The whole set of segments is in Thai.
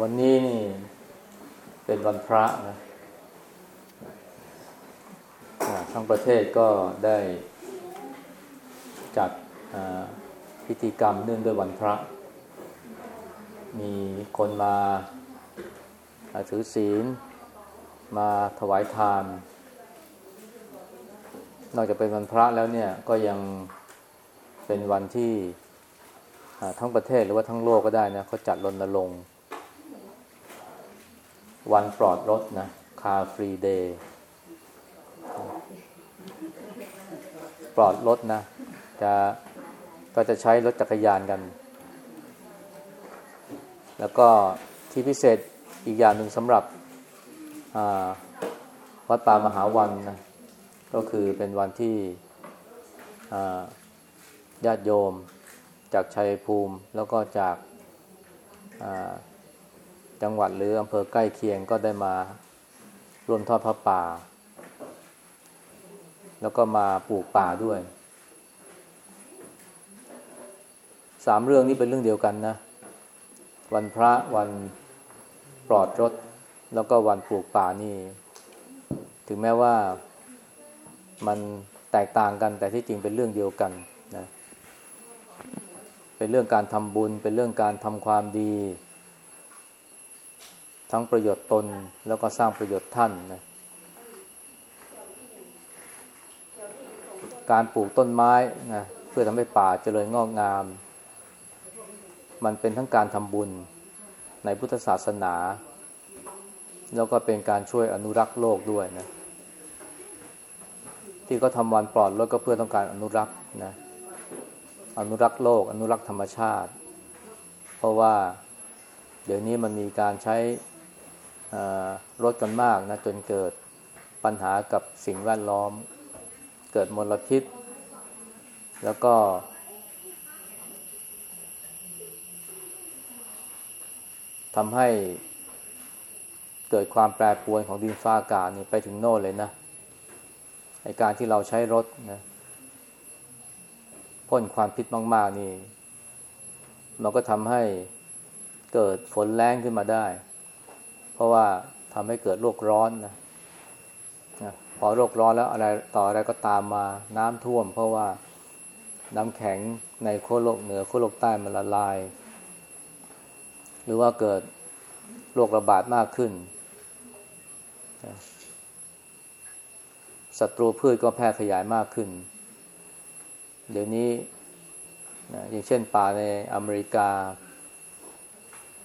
วันนี้นี่เป็นวันพระนะทั้งประเทศก็ได้จัดพิธีกรรมเนื่องด้วยวันพระ มีคนมาถือศีล มาถวายทาน นอกจากเป็นวันพระแล้วเนี่ยก็ยังเป็นวันที่ทั้งประเทศหรือว่าทั้งโลกก็ได้นะเขาจัดรณรงค์ วันปลอดรถนะคาฟรีเดย์ปลอดรถนะ จะก็จะใช้รถจักรยานกัน แล้วก็ที่พิเศษอีกอย่างหนึ่งสำหรับวัดป่ามหาวันนะก็คือเป็นวันที่ญาติโยมจากชัยภูมิ แล้วก็จาก จังหวัดหรืออำเภอใกล้เคียงก็ได้มาร่วมทอดพระป่า แล้วก็มาปลูกป่าด้วย สามเรื่องนี้เป็นเรื่องเดียวกันนะ วันพระวันปลอดรถ แล้วก็วันปลูกป่านี่ ถึงแม้ว่ามันแตกต่างกันแต่ที่จริงเป็นเรื่องเดียวกันนะ เป็นเรื่องการทำบุญ เป็นเรื่องการทำความดี ทั้งประโยชน์ตนแล้วก็สร้างประโยชน์ท่านนะการปลูกต้นไม้นะเพื่อทำให้ป่าเจริญงอกงาม มันเป็นทั้งการทำบุญในพุทธศาสนา แล้วก็เป็นการช่วยอนุรักษ์โลกด้วยนะที่ก็ทำวันปลอดรถก็เพื่อต้องการอนุรักษ์นะอนุรักษ์โลก อนุรักษ์ธรรมชาติ เพราะว่าเดี๋ยวนี้มันมีการใช้ รถกันมากนะจนเกิดปัญหากับสิ่งแวดล้อม เกิดมลพิษ แล้วก็ ทำให้เกิดความแปรปรวนของดินฟ้าอากาศนี่ไปถึงโน่นเลยนะในการที่เราใช้รถนะพ่นความพิษมาก ๆ นี่ มันก็ทำให้เกิดฝนแรงขึ้นมาได้ ราะว่าทำให้เกิดโรคร้อนนะนะพอโรคร้อนแล้วอะไรต่ออะไรก็ตามมาน้ำท่วม เพราะว่าน้ำแข็งในขั้วโลกเหนือขั้วโลกใต้มันละลาย หรือว่าเกิดโรคระบาดมากขึ้นศัตรูพืชก็แพร่ขยายมากขึ้น เดี๋ยวนี้อย่างเช่นป่าในอเมริกา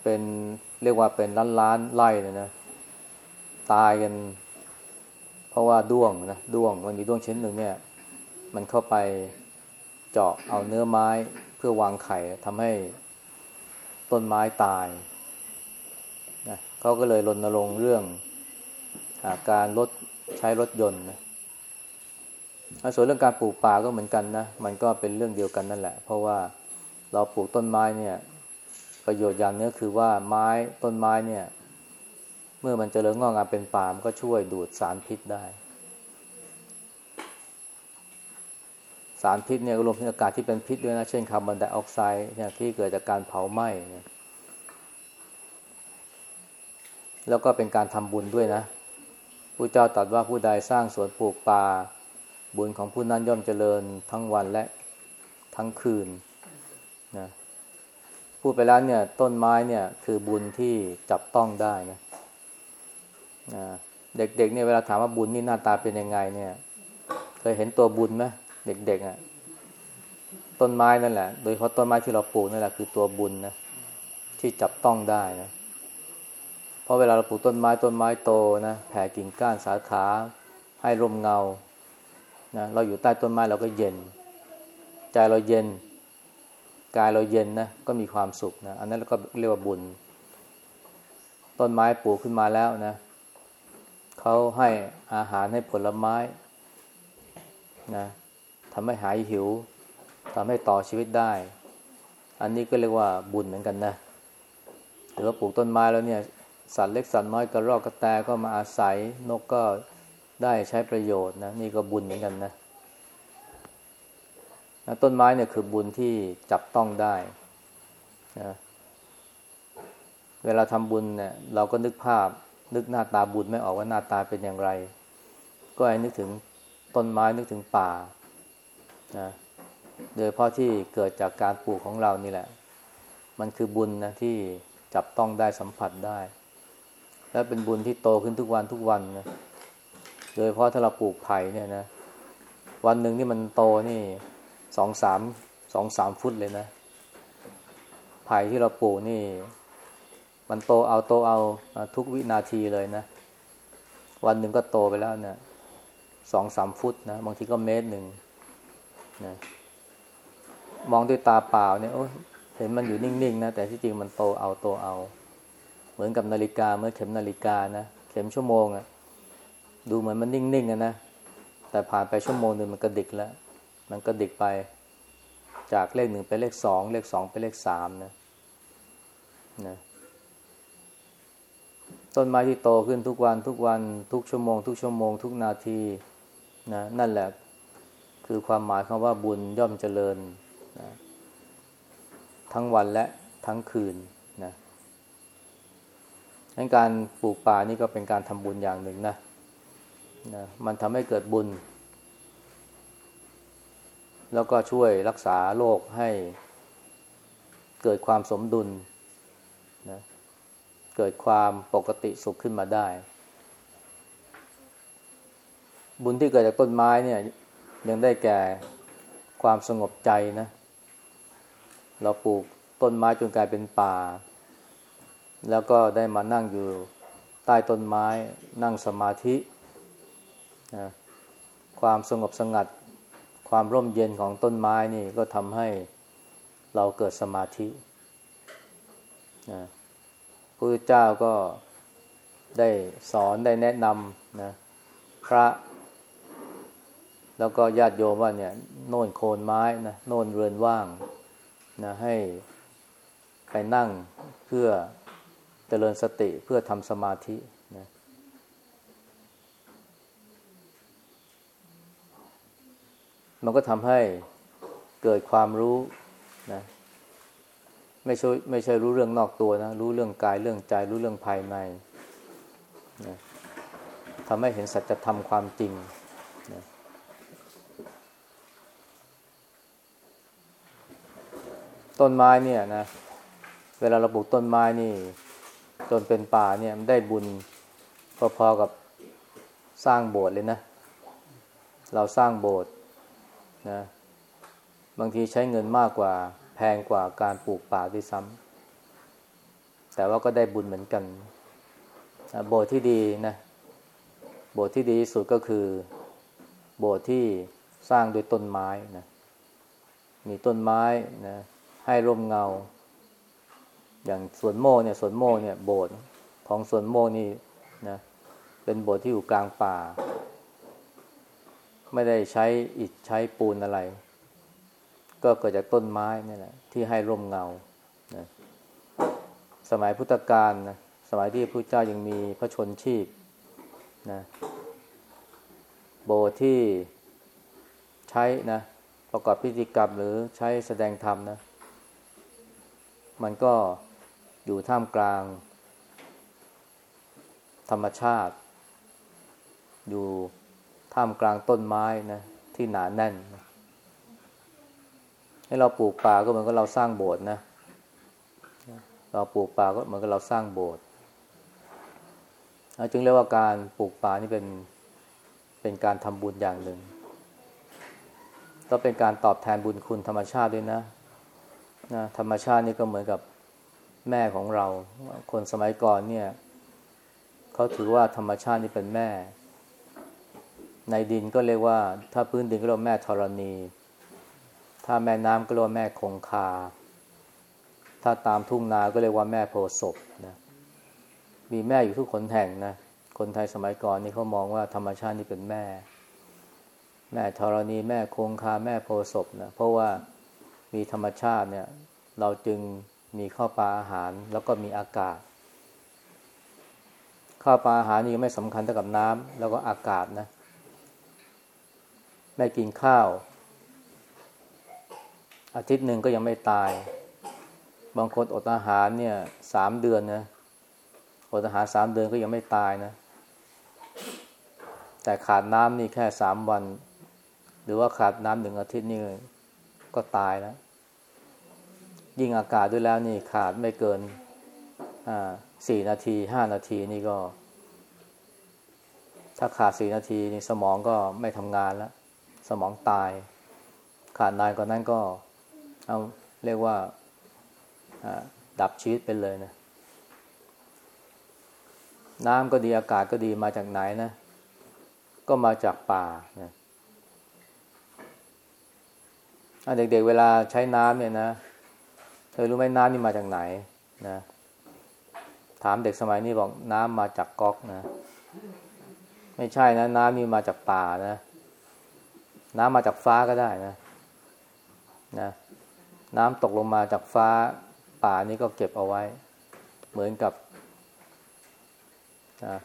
เป็น เรียกว่าเป็นล้านล้านไร่เลยนะ ตายกัน เพราะว่าด้วงนะด้วงมันมีด้วงชนิดหนึ่งเนี่ย มันเข้าไปเจาะเอาเนื้อไม้เพื่อวางไข่ทำให้ต้นไม้ตายนะเขาก็เลยรณรงค์เรื่องอการลดใช้รถยนต์นะส่วนเรื่องการปลูกป่าก็เหมือนกันนะ มันก็เป็นเรื่องเดียวกันนั่นแหละ เพราะว่าเราปลูกต้นไม้เนี่ย ประโยชน์อย่างนี้คือว่าไม้ต้นไม้เนี่ย เมื่อมันจเจริญงอกงามเป็นป่ามก็ช่วยดูดสารพิษได้ สารพิษเนี่ยรวมถึงอากาศที่เป็นพิษด้วยนะเช่นคาร์บอนไดออกไซด์เนี่ยที่เกิดจากการเผาไหม้เนี่ยแล้วก็เป็นการทำบุญด้วยนะผู้เจ้าตรัสว่าผู้ใดสร้างสวนปลูกป่าบุญของผู้นั้นย่อมเจริญทั้งวันและทั้งคืนนะ พูดไปแล้วเนี่ย ต้นไม้เนี่ยคือบุญที่จับต้องได้นะเด็กๆเนี่ยเวลาถามว่าบุญนี่หน้าตาเป็นยังไง เนี่ย เคยเห็นตัวบุญไหมเด็กๆอะต้นไม้นั่นแหละ โดยเฉพาะต้นไม้ที่เราปลูกนั่นแหละคือตัวบุญนะที่จับต้องได้นะเพราะเวลาเราปลูกต้นไม้ต้นไม้โตนะแผ่กิ่งก้านสาขาให้ร่มเงานะเราอยู่ใต้ต้นไม้เราก็เย็น ใจเราเย็น กายเราเย็นนะก็มีความสุขนะ อันนั้นเราก็เรียกว่าบุญ ต้นไม้ปลูกขึ้นมาแล้วนะเขาให้อาหารให้ผลไม้นะทำให้หายหิวทำให้ต่อชีวิตได้ อันนี้ก็เรียกว่าบุญเหมือนกันนะหรือว่าปลูกต้นไม้แล้วเนี่ย สัตว์เล็กสัตว์น้อยกระรอกกระแตก็มาอาศัยนกก็ได้ใช้ประโยชน์นะนี่ก็บุญเหมือนกันนะ นะต้นไม้เนี่ยคือบุญที่จับต้องได้นะเวลาทำบุญเนี่ยเราก็นึกภาพ นึกหน้าตาบุญไม่ออกว่าหน้าตาเป็นอย่างไร ก็ให้นึกถึงต้นไม้นึกถึงป่านะโดยเพราะที่เกิดจากการปลูกของเรานี่แหละ มันคือบุญนะที่จับต้องได้สัมผัสได้ และเป็นบุญที่โตขึ้นทุกวันทุกวันนะโดยเพราะถ้าเราปลูกไผ่เนี่ยนะ วันหนึ่งนี่มันโตนี่ สองสามสองสามฟุตเลยนะไผ่ที่เราปลูกนี่ มันโตเอาโตเอาทุกวินาทีเลยนะ วันหนึ่งก็โตไปแล้วเนะี่ยสองสามฟุตนะบางทีก็เมตรหนึ่งนะมองด้วยตาเปล่าเนี่ยโอ้เห็นมันอยู่นิ่งๆนะแต่ที่จริงมันโตเอาโตเอา เหมือนกับนาฬิกาเมื่อเข็มนาฬิกานะเข็มชั่วโมงอะดูเหมือนมันนิ่งๆนะนะแต่ผ่านไปชั่วโมงหนึ่งมันกระดิกแล้ว มันกระดิกไปจากเลขหนึ่งไปเลขสองเลขสองไปเลขสามนะนะต้นไม้ที่โตขึ้นทุกวันทุกวันทุกชั่วโมง ทุกชั่วโมง ทุกนาทีนะนั่นแหละคือความหมายคำว่าบุญย่อมเจริญนะทั้งวันและทั้งคืนนะงั้นการปลูกป่านี่ก็เป็นการทำบุญอย่างหนึ่งนะนะมันทำให้เกิดบุญ แล้วก็ช่วยรักษาโลกให้เกิดความสมดุลนะเกิดความปกติสุขขึ้นมาได้ บุญที่เกิดจากต้นไม้เนี่ย ยังได้แก่ความสงบใจนะ เราปลูกต้นไม้จนกลายเป็นป่า แล้วก็ได้มานั่งอยู่ใต้ต้นไม้นั่งสมาธินะความสงบสงัด ความร่มเย็นของต้นไม้นี่ก็ทำให้เราเกิดสมาธินะพระเจ้าก็ได้สอนได้แนะนำนะพระ แล้วก็ญาติโยมว่าเนี่ยโน่นโคนไม้นะโน่นเรือนว่างนะให้ไปนั่งเพื่อเจริญสติเพื่อทำสมาธินะ มันก็ทำให้เกิดความรู้นะไม่ใช่ไม่ใช่รู้เรื่องนอกตัวนะ รู้เรื่องกายเรื่องใจ รู้เรื่องภายในนะทำให้เห็นสัจธรรมความจริงนะต้นไม้เนี่ยนะ เวลาเราปลูกต้นไม้นี่ จนเป็นป่าเนี่ยมันได้บุญพอๆกับสร้างโบสถ์เลยนะ เราสร้างโบสถ์ นะบางทีใช้เงินมากกว่าแพงกว่าการปลูกป่าด้วยซ้ำแต่ว่าก็ได้บุญเหมือนกันโบสถ์ที่ดีนะโบสถ์ที่ดีที่สุดก็คือ โบสถ์ที่สร้างด้วยต้นไม้นะมีต้นไม้นะให้ร่มเงา อย่างสวนโมเนี่ยสวนโมเนี่ยโบสถ์ของสวนโมนี่นะเป็นโบสถ์ที่อยู่กลางป่า ไม่ได้ใช้อิฐใช้ปูนอะไร ก็เกิดจากต้นไม้นี่แหละที่ให้ร่มเงานะสมัยพุทธกาลนะสมัยที่พระเจ้ายังมีพระชนชีพนะโบที่ใช้นะประกอบพิธีกรรมหรือใช้แสดงธรรมนะ มันก็อยู่ท่ามกลาง ธรรมชาติ อยู่ ท่ามกลางต้นไม้นะที่หนาแน่น ให้เราปลูกป่าก็เหมือนกับเราสร้างโบสถ์นะ เราปลูกป่าก็เหมือนกับเราสร้างโบสถ์จึงเรียกว่าการปลูกป่านี่เป็นเป็นการทำบุญอย่างหนึ่งก็เป็นการตอบแทนบุญคุณธรรมชาติด้วยนะนะ ธรรมชาตินี่ก็เหมือนกับแม่ของเรา คนสมัยก่อนเนี่ยเขาถือว่าธรรมชาตินี่เป็นแม่ ในดินก็เรียกว่า ถ้าพื้นดินก็เรียกแม่ธรณี ถ้าแม่น้ำก็เรียกว่าแม่คงคา ถ้าตามทุ่งนาก็เรียกว่าแม่โพศพนะมีแม่อยู่ทุกคนแห่งนะคนไทยสมัยก่อนนี่เขามองว่าธรรมชาตินี่เป็นแม่ แม่ธรณีแม่คงคาแม่โพศพนะเพราะว่ามีธรรมชาติเนี่ย เราจึงมีข้าวปลาอาหารแล้วก็มีอากาศข้าวปลาอาหารนี่ไม่สำคัญเท่ากับน้ำแล้วก็อากาศนะ แม่กินข้าว อาทิตย์หนึ่งก็ยังไม่ตาย บางคนอดอาหารเนี่ยสามเดือนนะอดอาหารสามเดือนก็ยังไม่ตายนะ แต่ขาดน้ำนี่แค่สามวัน หรือว่าขาดน้ำหนึ่งอาทิตย์นี่ก็ตายแล้ว ยิ่งอากาศด้วยแล้วนี่ขาดไม่เกินสี่นาทีห้านาทีนี่ก็ ถ้าขาดสี่นาทีนี่สมองก็ไม่ทำงานแล้ว สมองตาย ขาดนานกว่านั้นก็เอาเรียกว่าดับชีวิตไปเลยนะ น้ำก็ดีอากาศก็ดีมาจากไหนนะ ก็มาจากป่านะเด็กๆเวลาใช้น้ำเนี่ยนะ เธอรู้ไหมน้ำนี่มาจากไหนนะ ถามเด็กสมัยนี้บอกน้ำมาจากก๊อกนะ ไม่ใช่นะ น้ำนี่มาจากป่านะ น้ำมาจากฟ้าก็ได้นะนะน้ำตกลงมาจากฟ้าป่านี้ก็เก็บเอาไว้ เหมือนกับนะ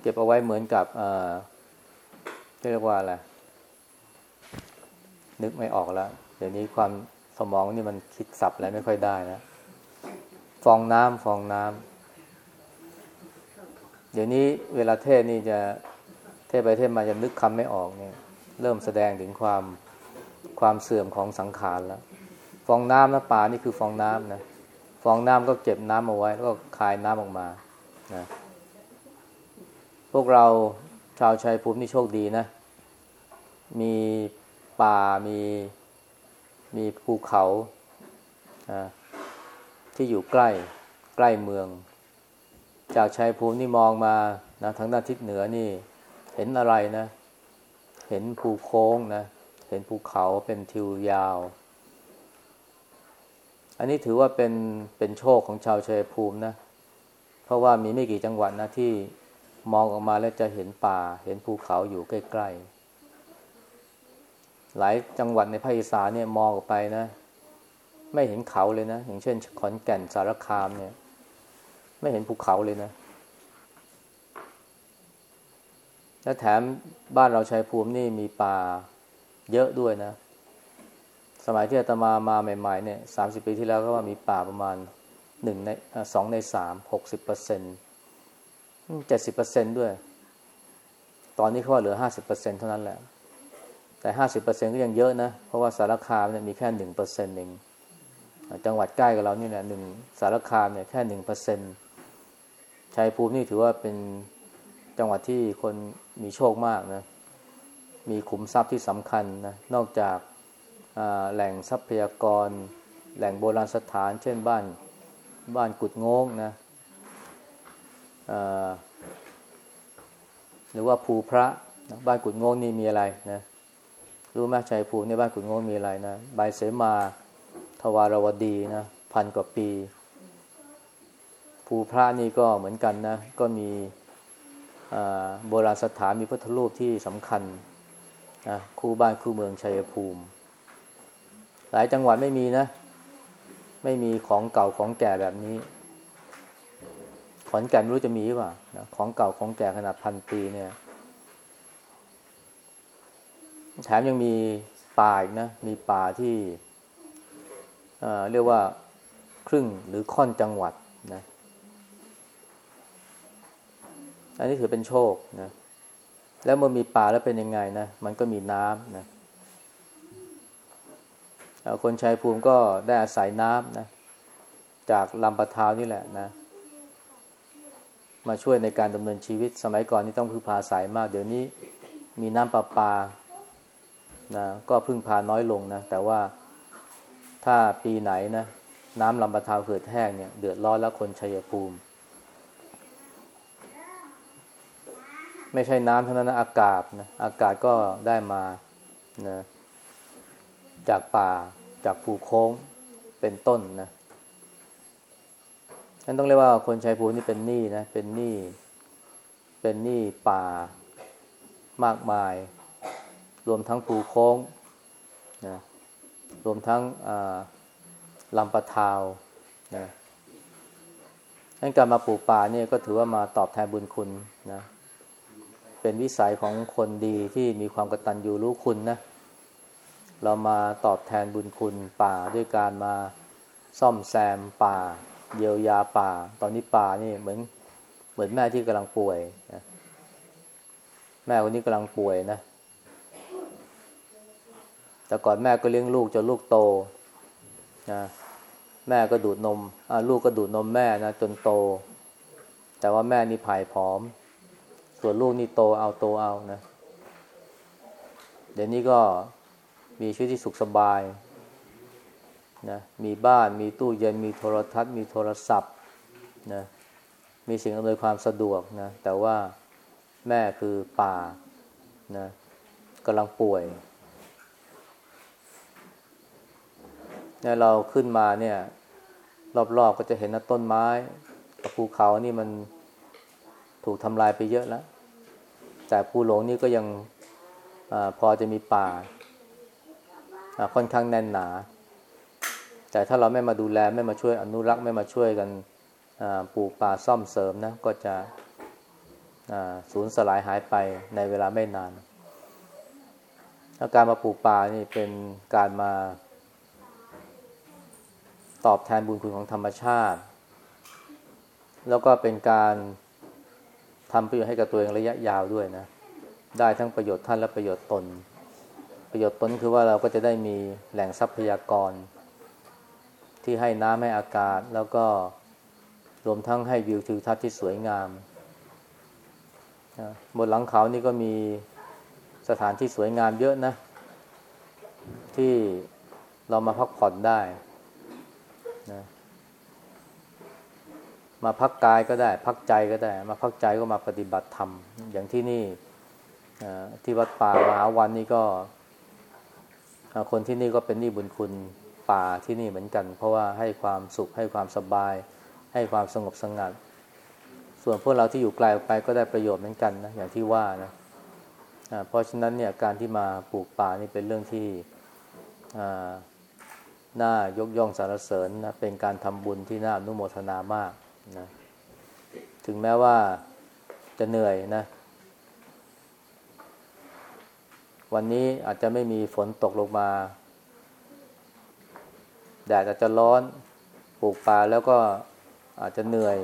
เก็บเอาไว้เหมือนกับเอ่อเรียกว่าอะไรนึกไม่ออกแล้ว เดี๋ยวนี้ความสมองนี่มันคิดสับอะไรไม่ค่อยได้นะฟองน้ำฟองน้ำเดี๋ยวนี้เวลาเทศนี่จะ เทศไปเทศมาจะนึกคำไม่ออกเนี่ย เริ่มแสดงถึงความความเสื่อมของสังขารแล้ว ฟองน้ำนะป่านี่คือฟองน้ำนะฟองน้ำก็เก็บน้ำเอาไว้แล้วก็คายน้ำออกมานะพวกเราชาวชัยภูมินี่โชคดีนะ มีป่ามีมีภูเขาที่อยู่ใกล้ใกล้เมือง จากชัยภูมินี่มองมานะทางด้านทิศเหนือนี่ เห็นอะไรนะ เห็นภูโค้งนะ เห็นภูเขาเป็นทิวยาว อันนี้ถือว่าเป็นเป็นโชคของชาวชัยภูมินะ เพราะว่ามีไม่กี่จังหวัดนะที่มองออกมาแล้วจะเห็นป่า เห็นภูเขาอยู่ใกล้ๆ หลายจังหวัดในภาคอีสานเนี่ยมองออกไปนะ ไม่เห็นเขาเลยนะ อย่างเช่น ขอนแก่นสารคามเนี่ย ไม่เห็นภูเขาเลยนะ และแถมบ้านเราชัยภูมินี่มีป่าเยอะด้วยนะ สมัยที่อาตมามาใหม่ ๆ เนี่ยสามสิบปีที่แล้วก็ว่ามีป่าประมาณหนึ่งในสองในสามหกสิบเปอร์เซ็นเจ็ดสิบเปอร์เซ็นด้วย ตอนนี้เขาว่าเหลือห้าสิบเปอร์เซ็นเท่านั้นแหละ แต่ห้าสิบเปอร์เซ็นก็ยังเยอะนะ เพราะว่าสารคามเนี่ยมีแค่หนึ่งเปอร์เซ็นต์เองจังหวัดใกล้กับเรานี่แหละหนึ่งสารคามเนี่ยแค่หนึ่งเปอร์เซ็นต์ชัยภูมินี่ถือว่าเป็นจังหวัดที่คน มีโชคมากนะ มีขุมทรัพย์ที่สำคัญนะ นอกจากแหล่งทรัพยากร แหล่งโบราณสถาน เช่นบ้านบ้านกุดงงนะหรือว่าภูพระบ้านกุดงงนี่มีอะไรนะรู้ไหมชัยภูในบ้านขุนงงมีอะไรนะใบเสมาทวารวดีนะพันกว่าปี ภูพระนี่ก็เหมือนกันนะ ก็มี โบราณสถานมีพุทธรูปที่สำคัญนะคู่บ้านคู่เมืองชัยภูมิ หลายจังหวัดไม่มีนะ ไม่มีของเก่าของแก่แบบนี้ ขอนแก่นไม่รู้จะมีหรือเปล่าของเก่าของแก่ขนาดพันปีเนี่ยแถมยังมีป่าอีกนะ มีป่าที่เรียกว่าครึ่งหรือค่อนจังหวัดนะ อันนี้ถือเป็นโชคนะ แล้วเมื่อมีป่าแล้วเป็นยังไงนะ มันก็มีน้ำนะคนชัยภูมิก็ได้อาศัยน้ำนะ จากลำปะทาวนี่แหละนะ มาช่วยในการดำเนินชีวิต สมัยก่อนนี่ต้องพึ่งพาสายมาก เดี๋ยวนี้มีน้ำประปานะก็พึ่งพาน้อยลงนะ แต่ว่าถ้าปีไหนนะ น้ำลำบะทาวเกิดแห้งเนี่ย เดือดร้อนแล้วคนชัยภูมิ ไม่ใช่น้ำเท่านั้นนะอากาศนะอากาศก็ได้มานะจากป่าจากภูโค้งเป็นต้นนะฉันต้องเรียกว่าคนชัยภูนี่เป็นหนี้นะเป็นหนี้เป็นหนี้ป่ามากมาย รวมทั้งภูโค้งนะรวมทั้งลำปะทาวนะดังการมาปลูกป่าเนี่ยก็ถือว่ามาตอบแทนบุญคุณนะ เป็นวิสัยของคนดีที่มีความกตัญญูรู้คุณนะ เรามาตอบแทนบุญคุณป่าด้วยการมาซ่อมแซมป่า เยียวยาป่า ตอนนี้ป่านี่เหมือนเหมือนแม่ที่กำลังป่วยนะแม่คนนี้กำลังป่วยนะ แต่ก่อนแม่ก็เลี้ยงลูกจนลูกโตนะแม่ก็ดูดนมลูกก็ดูดนมแม่นะจนโต แต่ว่าแม่นี่ผายผอม ส่วนลูกนี่โตเอาโตเอานะ เดี๋ยวนี้ก็มีชีวิตที่สุขสบายนะมีบ้านมีตู้เย็นมีโทรทัศน์ มีโทรศัพท์นะมีสิ่งอำนวยความสะดวกนะ แต่ว่าแม่คือป่านะกำลังป่วยเนี่ยเราขึ้นมาเนี่ย รอบๆก็จะเห็นนะต้นไม้กับภูเขานี่มันถูกทำลายไปเยอะแล้ว แต่ภูหลงนี่ก็ยังอพอจะมีป่าค่อนข้างแน่นหนา แต่ถ้าเราไม่มาดูแลไม่มาช่วยอนุรักษ์ไม่มาช่วยกันปลูกป่าซ่อมเสริมนะก็จะสูญสลายหายไปในเวลาไม่นานการมาปลูกป่านี่เป็นการมา ตอบแทนบุญคุณของธรรมชาติ แล้วก็เป็นการ ทำประโยชน์ให้กับตัวเองระยะยาวด้วยนะ ได้ทั้งประโยชน์ท่านและประโยชน์ตน ประโยชน์ตนคือว่าเราก็จะได้มีแหล่งทรัพยากร ที่ให้น้ำให้อากาศ แล้วก็รวมทั้งให้วิวทิวทัศน์ที่สวยงามบนหลังเขานี่ก็มีสถานที่สวยงามเยอะนะ ที่เรามาพักผ่อนได้นะ มาพักกายก็ได้ พักใจก็ได้ มาพักใจก็มาปฏิบัติธรรม อย่างที่นี่ที่วัดป่ามหาวันนี่ก็ คนที่นี่ก็เป็นนี่บุญคุณป่าที่นี่เหมือนกัน เพราะว่าให้ความสุขให้ความสบาย ให้ความสงบสงัด ส่วนพวกเราที่อยู่ไกลออกไปก็ได้ประโยชน์เหมือนกันนะอย่างที่ว่านะเพราะฉะนั้นเนี่ยการที่มาปลูกป่านี่เป็นเรื่องที่น่ายกย่องสรรเสริญนะเป็นการทำบุญที่น่าอนุโมทนามาก นะถึงแม้ว่าจะเหนื่อยนะ วันนี้อาจจะไม่มีฝนตกลงมา แดดอาจจะร้อนปลูกป่าแล้วก็อาจจะเหนื่อย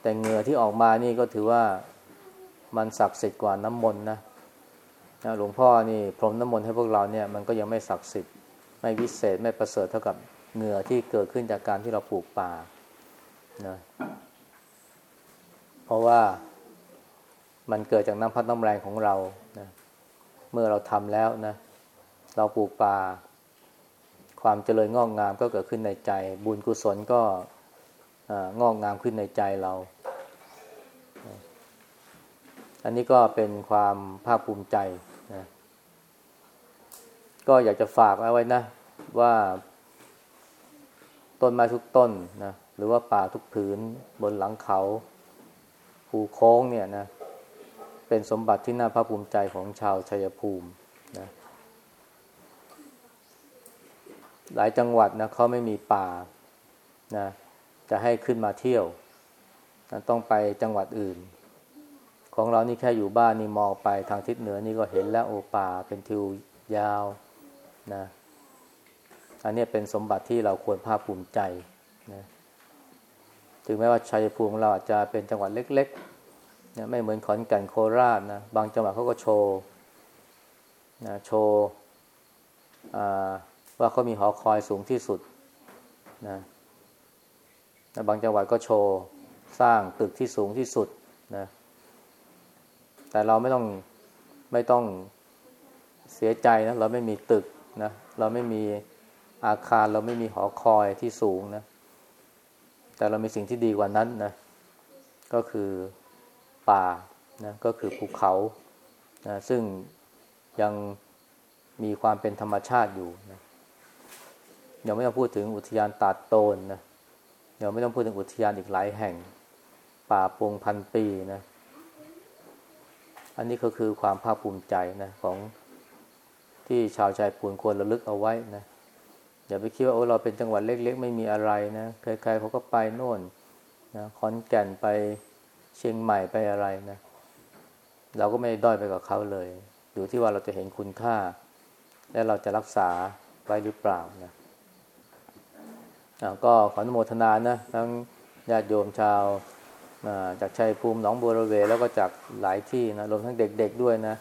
แต่เหงื่อที่ออกมานี่ก็ถือว่ามันศักดิ์สิทธิ์กว่าน้ำมนต์นะหลวงพ่อนี่พรมน้ำมนต์ให้พวกเราเนี่ยมันก็ยังไม่ศักดิ์สิทธิ์ไม่วิเศษไม่ประเสริฐเท่ากับเหงื่อที่เกิดขึ้นจากการที่เราปลูกป่า นะเพราะว่ามันเกิดจากน้ำพัดน้ำแรงของเรานะเมื่อเราทำแล้วนะ เราปลูกป่า ความเจริญงอกงามก็เกิดขึ้นในใจ บุญกุศลก็งอกงามขึ้นในใจเรา อันนี้ก็เป็นความภาคภูมิใจนะก็อยากจะฝากเอาไว้นะ ว่าต้นไม้ทุกต้นนะ หรือว่าป่าทุกผืนบนหลังเขาภูโค้งเนี่ยนะเป็นสมบัติที่น่าภาคภูมิใจของชาวชัยภูมินะหลายจังหวัดนะเขาไม่มีป่านะจะให้ขึ้นมาเที่ยวนะต้องไปจังหวัดอื่น ของเรานี่แค่อยู่บ้านนี่มองไปทางทิศเหนือนี่ก็เห็นแล้วโอป่าเป็นทิวยาวนะอันนี้เป็นสมบัติที่เราควรภาคภูมิใจ ถึงแม้ว่าชัยภูมิเราอาจจะเป็นจังหวัดเล็กๆนะไม่เหมือนขอนแก่นโคราชนะบางจังหวัดเขาก็โชว์นะโชว์ว่าเขามีหอคอยสูงที่สุดนะนะบางจังหวัดก็โชว์สร้างตึกที่สูงที่สุดนะแต่เราไม่ต้องไม่ต้องเสียใจนะเราไม่มีตึกนะเราไม่มีอาคารเราไม่มีหอคอยที่สูงนะ แต่เรามีสิ่งที่ดีกว่านั้นนะ ก็คือป่านะก็คือภูเขานะซึ่งยังมีความเป็นธรรมชาติอยู่นะยังไม่ต้องพูดถึงอุทยานตาดโตนนะยังไม่ต้องพูดถึงอุทยานอีกหลายแห่ง ป่าปงพันปีนะ อันนี้ก็คือความภาคภูมิใจนะของที่ชาวชายปูนควรระลึกเอาไว้นะ อย่าไปคิดว่าโอ้เราเป็นจังหวัดเล็ก ๆ ไม่มีอะไรนะใครๆเขาก็ไปโน่นนะขอนแก่นไปเชียงใหม่ไปอะไรนะเราก็ไม่ด้อยไปกับเขาเลย อยู่ที่ว่าเราจะเห็นคุณค่า และเราจะรักษาไว้หรือเปล่านะก็ขออนุโมทนานะทั้งญาติโยมชาวจากชัยภูมิหนองบัวระเว แล้วก็จากหลายที่นะรวมทั้งเด็กๆด้วยนะ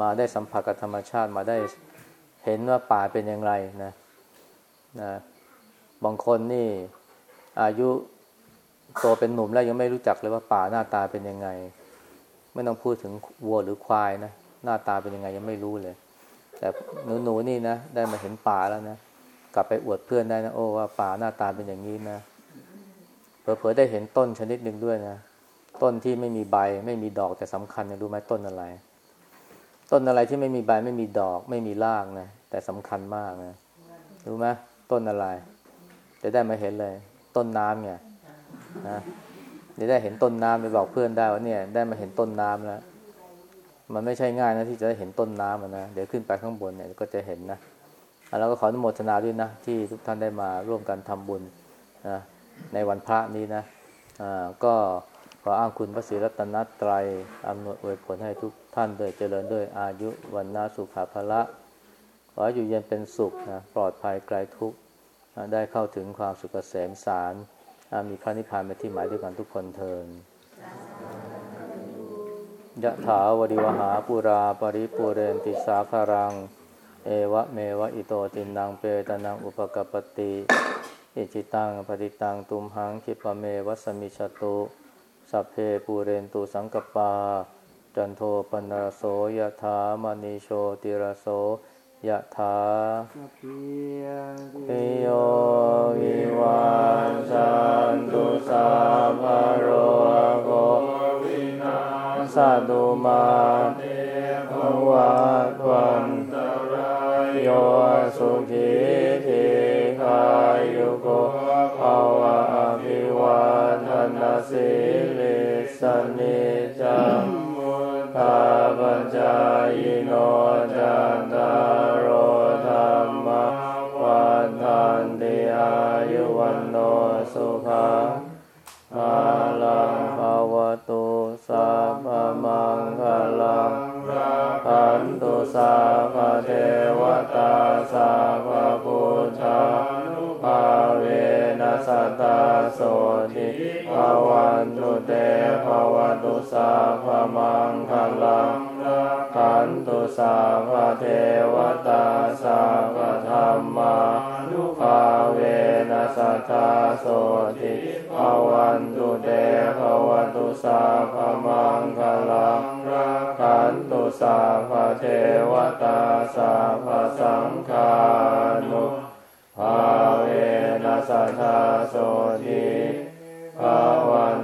มาได้สัมผัสกับธรรมชาติมาได้เห็นว่าป่าเป็นอย่างไรนะ นะบางคนนี่อายุโตเป็นหนุ่มแล้วยังไม่รู้จักเลยว่าป่าหน้าตาเป็นยังไง ไม่ต้องพูดถึงวัวหรือควายนะหน้าตาเป็นยังไงยังไม่รู้เลย แต่หนูๆนี่นะได้มาเห็นป่าแล้วนะกลับไปอวดเพื่อนได้นะโอ้ว่าป่าหน้าตาเป็นอย่างนี้นะเผลอๆได้เห็นต้นชนิดหนึ่งด้วยนะต้นที่ไม่มีใบ ไม่มีดอกแต่สำคัญนะรู้ไหมต้นอะไร ต้นอะไรที่ไม่มีใบไม่มีดอก ไม่มีรากนะแต่สำคัญมากนะรู้ไหม ต้นอะไร จะได้มาเห็นเลย ต้นน้ำเนี่ยนะจะได้เห็นต้นน้ำไปบอกเพื่อนได้ว่าเนี่ย ได้มาเห็นต้นน้ำแล้วมันไม่ใช่ง่ายนะที่จะได้เห็นต้นน้ำนะเดี๋ยวขึ้นไปข้างบนเนี่ยก็จะเห็นนะแล้วก็ขออนุโมทนาด้วยนะที่ทุกท่านได้มาร่วมกันทำบุญนะในวันพระนี้นะอ่าก็ขออ้างคุณพระศรีรัตนตรัยอำนวยอวยผลให้ทุกท่านด้วยเจริญด้วยอายุวรรณะ สุขะ พละ ขออยู่เย็นเป็นสุขนะปลอดภัยไกลทุกข์ได้เข้าถึงความสุขเกษมสารมีพระนิพพานเป็นที่หมายด้วยกันทุกคนเทอญ ยะถา วาริวะหาปูรา ปะริปูเรนติสาคะรัง เอวะเมวะอิโต ทินนังเปตานังอุปะกัปปะติอิจฉิตังปัตถิตังตุมหัง ขิปปะเมวะ สะมิชฌะตุสัพเพปูเรนตุสังกปา จันโทปนรโสยะถามณีโชติรโส ยะถาเอโยวิวันจันตุสัพพโรโกวินาสตุมาเโสติภาวันตุเตภาวตุสัพพมังคลังขันตุสัพพเทวตาสัพพธรรมานุภาเวนัสตาโสติภาวันตุเตภาวตุสัพพมังคลังขันตุสัพพเทวตาสัพพสังฆานุภาเว สัทธาโสติภาวัน